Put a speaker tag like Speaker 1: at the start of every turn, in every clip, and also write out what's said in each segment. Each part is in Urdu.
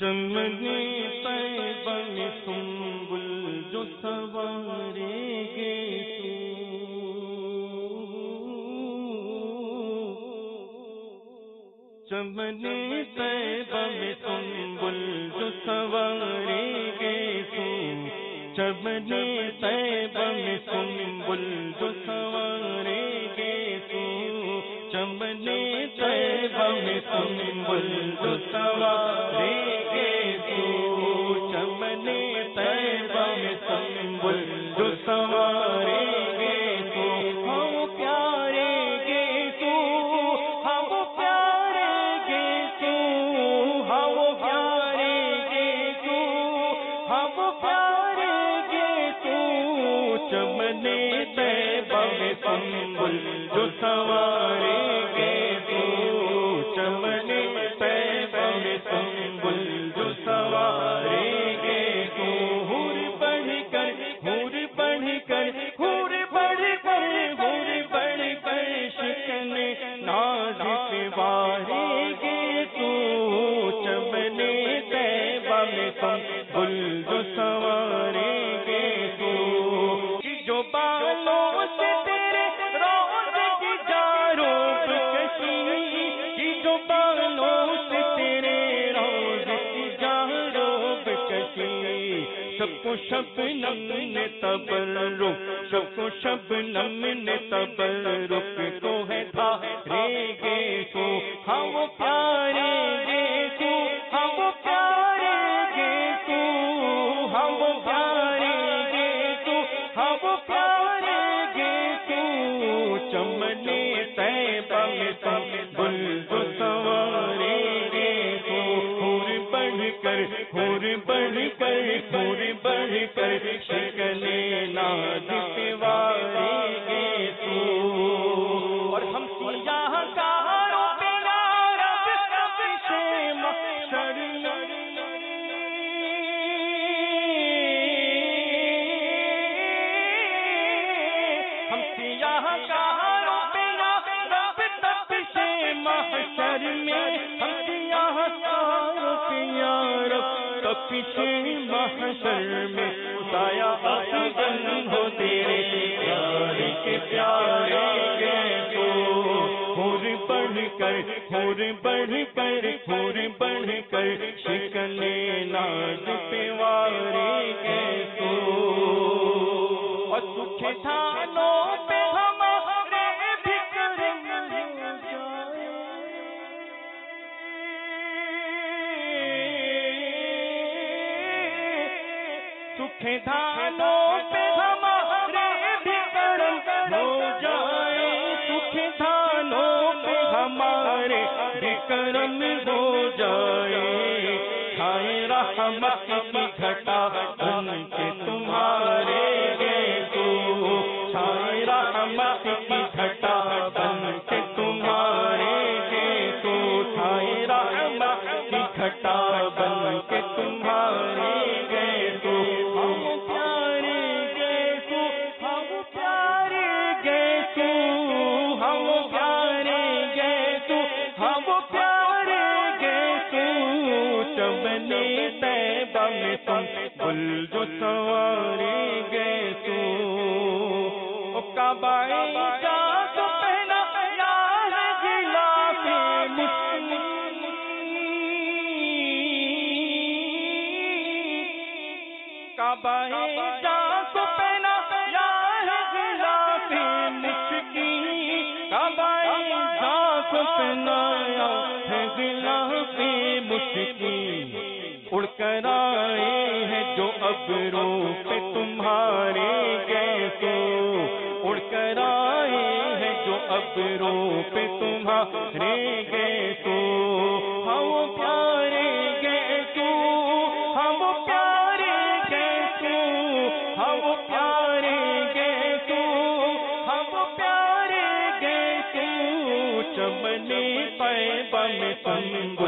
Speaker 1: چمنے طیبہ میں سنبل جو سوارے گے چمنے طیبہ میں سنبل جو سوارے گے تو۔ چمنے طیبہ میں سنبل جو سوارے گے تو۔ چمنے طیبہ میں سنبل جو سوارے جو سوارے گے تو، ہم پیارے گے تو، ہم پیارے گے تو، ہم پیارے گے تو، ہم پیارے گے تو۔ چمنے طیبہ میں سنبل جو سوارے کو شب نم نے تبر رک سب کو شب نم نے تبر رک تو ہے تھا رے گے تو ہاں ہم پیارے گے بڑھ کر ہور بڑھ کر شکنے ناز وارے گے تو اور ہم سیاہ کاروں پہ رب کب سے محشر ہم سیاہ کاروں پہ رب تب سے محشر میں رب تب سے محشر میں سایہ افغان ہو تیرے پیارے کے پیارے گئے تو ہور بڑھ کر ہور بڑھ کر ہور بڑھ کر شکنے ناز پہ وارے گئے تو اور سکھ تھانوں پہ ہمارے دھانوں پہ ہمارے بھی کرم ہو جائے سکھ دھانوں پہ ہمارے بھی کرم ہو جائے رحمت کی گھٹا تو پہنا یار جلا پہ مشکی اڑ کر آئے ہیں جو ابروں پہ تمہارے گئے اڑ کر آئے ہیں جو ابروں پہ تمہارے گئے تو ہم پیارے گئے تو ہم پیارے گئے تو ہم پیارے گئے تو ہم پیارے گئے تو چمنے پیبہ میں سنگل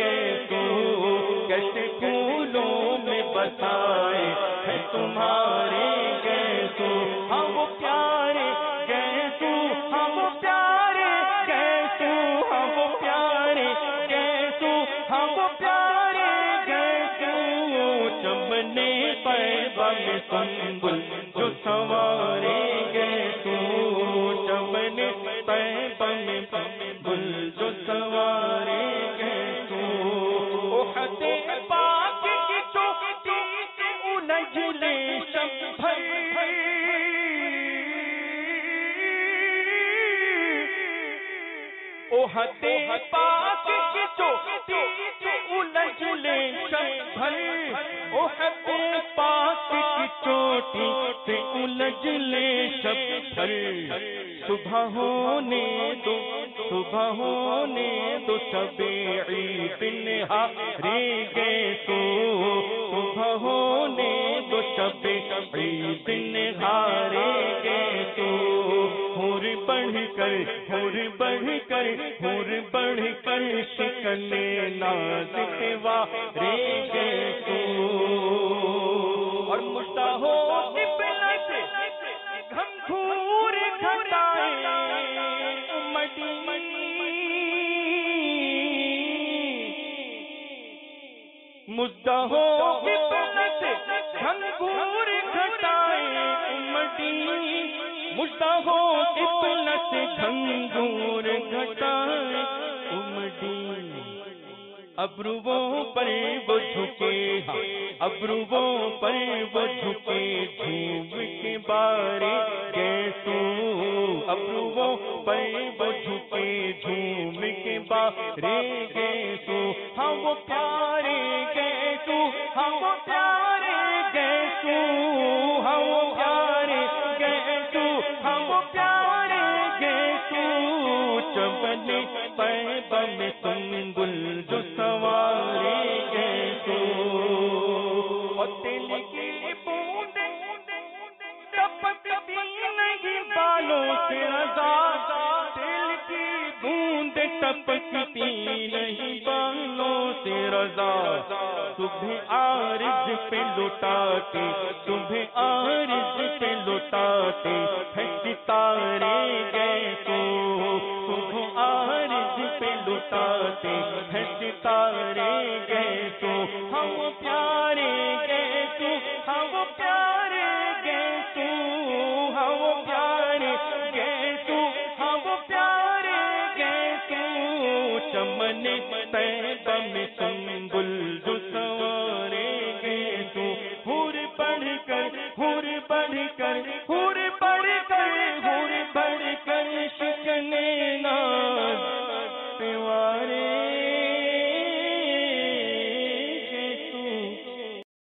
Speaker 1: کیسے پھولوں میں بسائے ہے تمہارے گیسو ہم پیارے گیسو ہم پیارے گیسو ہم پیارے گیسو ہم پیارے گیسو چمنے پیبا میں سنبل جو سوارے احد پاک کی چوکٹی شب پاک کی چوٹی سے الجھ لے شب بھر صبح ہونے دو، صبح ہونے دو شب عید نہارے گئے تو۔ صبح ہونے دو شب عید نہارے گئے تو۔ ہور بڑھ کر، ہور بڑھ کر، ہور بڑھ کر شکنے ناز رے گئے تو اور مشتا ہو گھمگھور گھٹائے مدہ ہو گھنگور گھٹائے مٹی مدہ ہو قبلت گھنگور گھٹائے امٹی ابرووں پر وہ جھکے ہاں، ابرووں پر وہ جھکے جھوم کے بارے کیسو ابرووں پر وہ جھکے جھوم کے بارے کیسو ہم ہاں، پیارے کیسو ہم ہاں، پیارے کیسو میں گل جو سوارے کیسو اور دل کی بوندے ٹپکتی نہیں، بالوں سے رضا، دل کی بوند ٹپکتی نہیں، بالوں سے رضا۔ صبح آرز پہ لٹاتے صبح آرز پہ لٹاتے، ہے ستارے گئے تو پہ لٹاتے ستارے گئے تو ہم پیارے